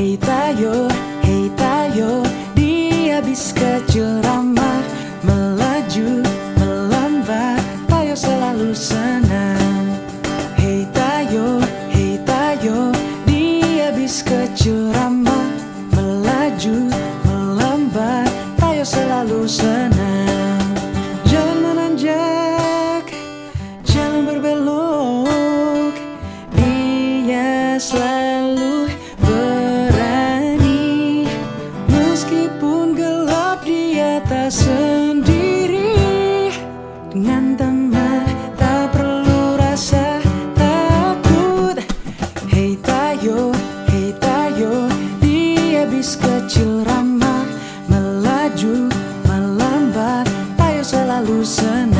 Hei Tayo, hei Tayo Dia bis kecil ramah Melaju, melambat Tayo selalu senang. Hei Tayo, hei Tayo Dia bis kecil ramah Melaju, melambat Tayo selalu senang. Jalan menanjak Jalan berbelok Dia selalu Tak sendiri. Dengan teman tak perlu rasa takut. Hei tayo, hei tayo dia bis kecil ramah melaju melambat tayo selalu senang.